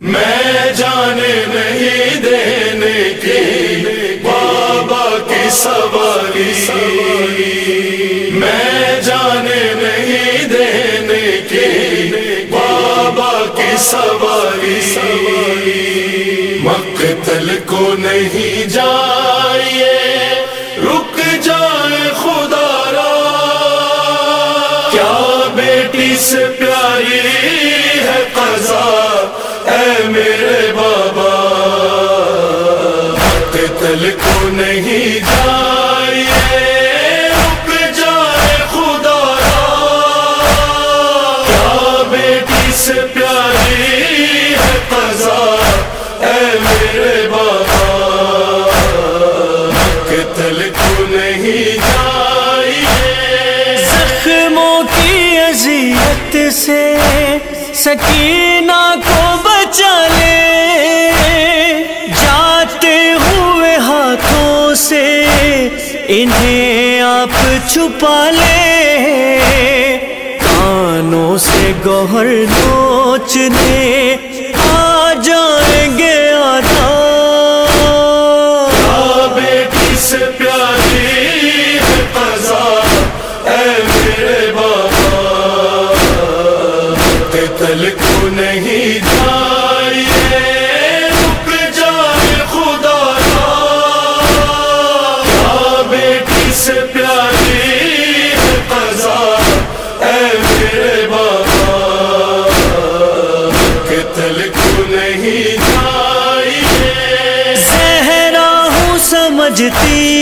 میں جانے نہیں دینے کی، بابا کی سواری۔ میں جانے نہیں دینے کی، بابا کی سواری۔ مقتل کو نہیں جائیے، رک جائے خدا را۔ کیا بیٹی سے پیاری ہے قضا؟ سے پیاری ہے قضا، اے میرے بابا، قتل کو نہیں جائیے زخموں کی اذیت سے سکینہ کو بچا لے۔ جاتے ہوئے ہاتھوں سے انہیں آپ چھپا لے۔ سے گوہر نوچنے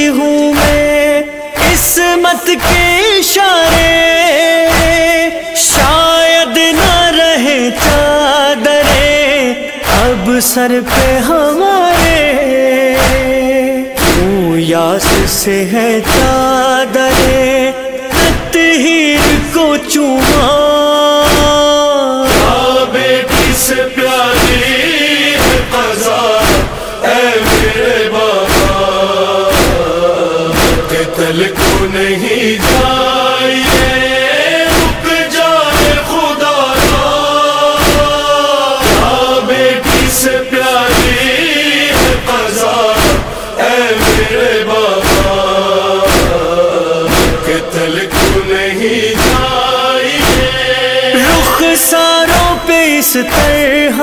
ہوں میں قسمت کے اشارے، شاید نہ رہے چادرے اب سر پہ ہمارے۔ کیوں یاس سے ہے چادرے تطہیر کو چوما قتل کو نہیں رک جائے خدا را۔ بیٹی سے پیاری قضا، اے میرے بابا۔ قتل کو نہیں جائیے رخ ساروں پہ اس طرح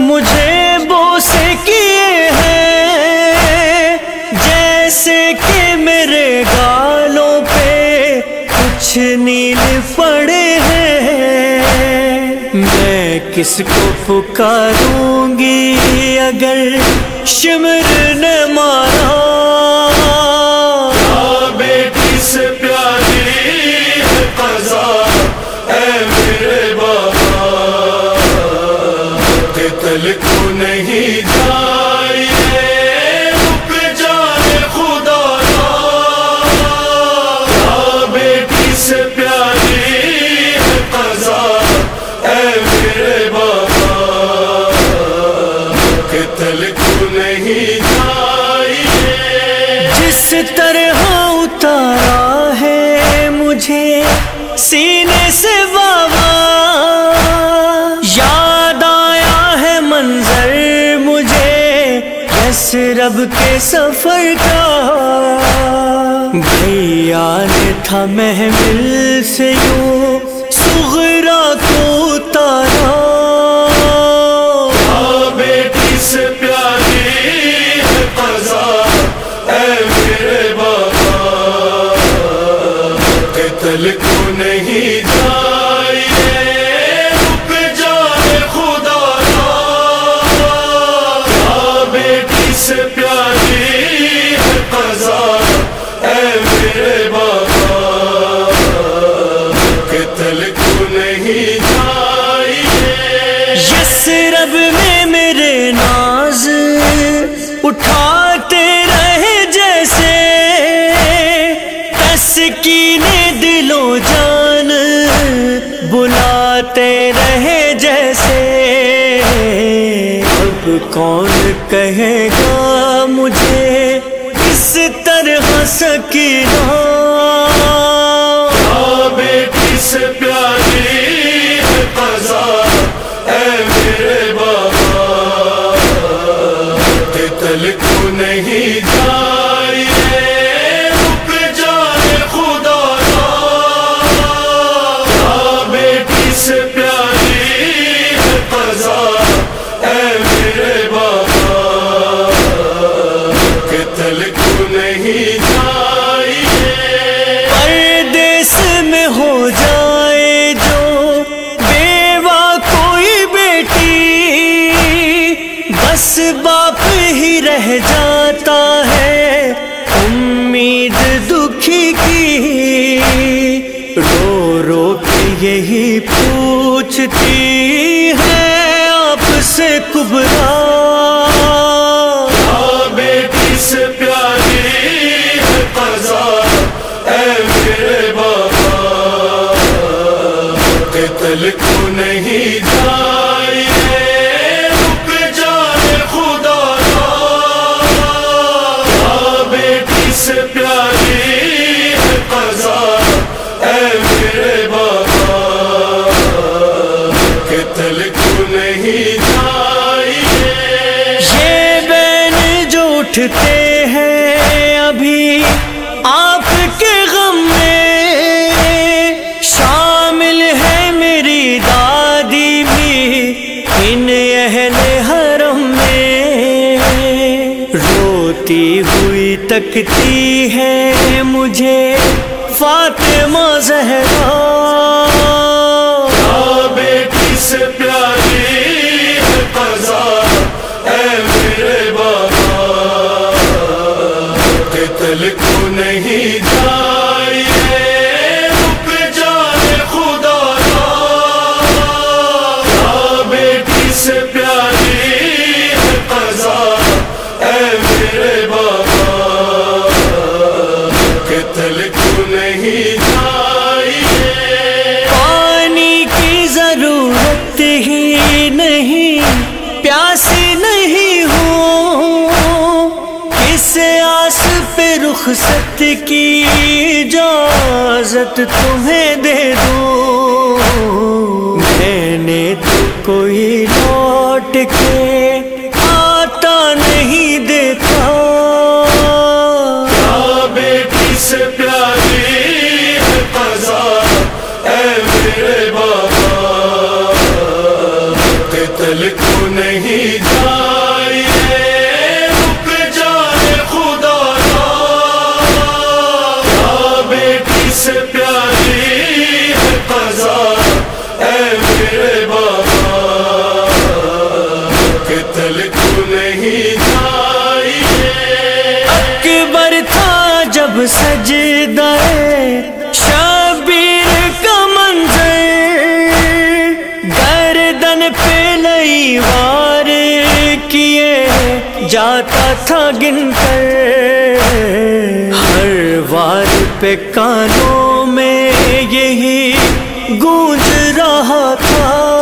مجھے کس کو پکاروں گی اگر شمر نے مارا؟ بیٹی سے پیاری ہے قضا، اے میرے بابا۔ قتل کو نہیں جائیے طرح ہاں اتارا ہے مجھے سینے سے بابا یاد آیا ہے منظر مجھے یس رب کے سفر کا۔ بھیا نے تھا محمل سے یوں سغرا کو اتارا۔ قتل کو نہیں جائیے رہے جیسے۔ اب کون کہے گا مجھے؟ اس طرح سکینہ قتل کو نہیں جائیے رک جائے خدا بیٹی سے پیاری قضا اے میرے بابا؟ قتل کو نہیں جائیے یہ بین جو اٹھتے ہوئی ہے مجھے فاطمہ زہرا۔ ہاں بیٹی سے پیاری ہے قضا اے میرے بابا قتل کو نہیں جائیے رک جائے خدا ہاں بیٹی سے پیاری ہے قضا اے میرے بابا پاس پہ رخصت کی اجازت تمہیں دے دوں۔ میں نے تو کوئی سے پیاری ہے قضا، اے میرے بابا قتل کو نہیں جائیے۔ اکبر تھا جب سجدہ شبیر کا منظر، گردن پہ لئی وار کیے، جاتا تھا گن کر۔ ہر وار پہ کانوں میں یہی گونج رہا تھا۔